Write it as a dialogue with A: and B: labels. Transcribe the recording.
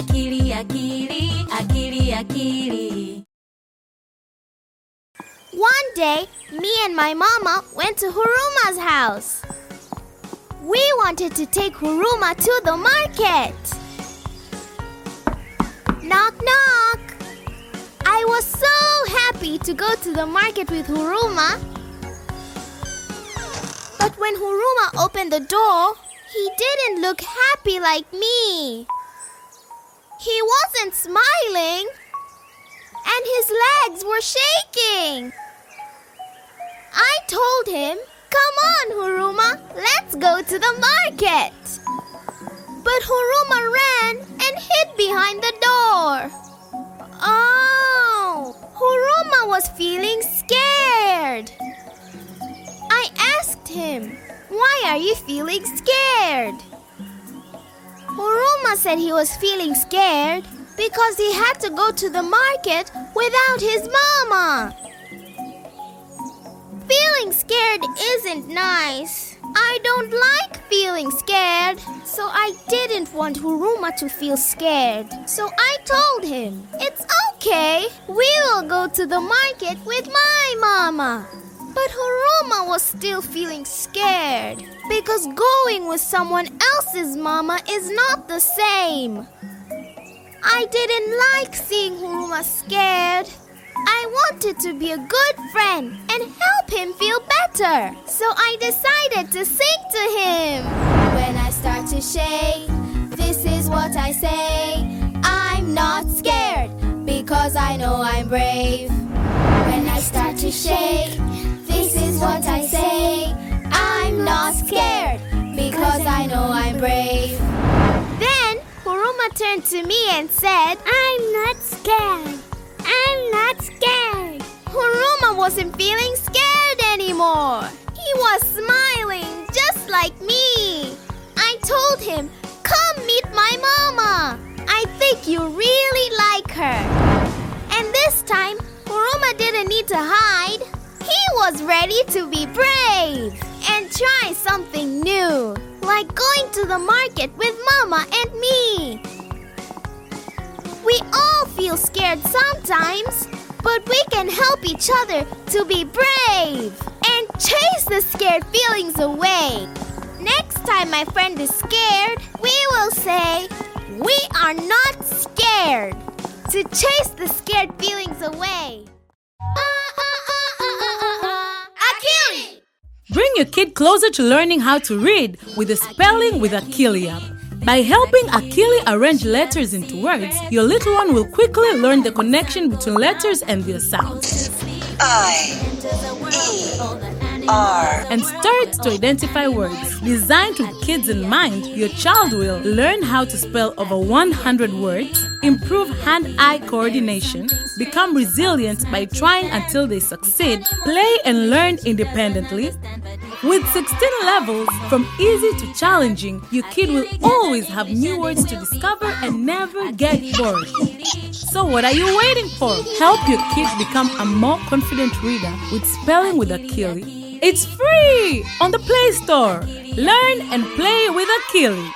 A: akili, akili, akili, akili.
B: One day, me and my mama went to Huruma's house. We wanted to take Huruma to the market. Knock, knock. I was so happy to go to the market with Huruma. But when Huruma opened the door, he didn't look happy like me. He wasn't smiling, and his legs were shaking. I told him, Come on, Huruma, let's go to the market. But Huruma ran and hid behind the door. Oh, Huruma was feeling scared. I asked him, Why are you feeling scared? Said he was feeling scared because he had to go to the market without his mama. Feeling scared isn't nice. I don't like feeling scared, so I didn't want Huruma to feel scared. So I told him, It's okay, we will go to the market with my mama. But Huruma was still feeling scared because going with someone else's mama is not the same. I didn't like seeing Huruma scared. I wanted to be a good friend and help him feel better. So I decided to sing to him. When I start to shake, this is what I say. I'm not scared because I know I'm brave. When I start to shake, turned to me and said, I'm not scared. I'm not scared. Huruma wasn't feeling scared anymore. He was smiling just like me. I told him, Come meet my mama. I think you really like her. And this time, Huruma didn't need to hide. He was ready to be brave and try something new, like going to the market with Mama and me. We all feel scared sometimes, but we can help each other to be brave and chase the scared feelings away. Next time my friend is scared, we will say, We are not scared to chase the scared feelings away.
C: Bring your kid closer to learning how to read with the Spelling with Akili app. By helping Akili arrange letters into words, your little one will quickly learn the connection between letters and their sounds.
D: I E R
C: and start to identify words. Designed with kids in mind, your child will learn how to spell over 100 words, improve hand eye coordination, become resilient by trying until they succeed, play and learn independently. With 16 levels, from easy to challenging, your kid will always have new words to discover and never get bored. So, what are you waiting for? Help your kids become a more confident reader with Spelling with Akili. It's free on the Play Store. Learn and play with Akili.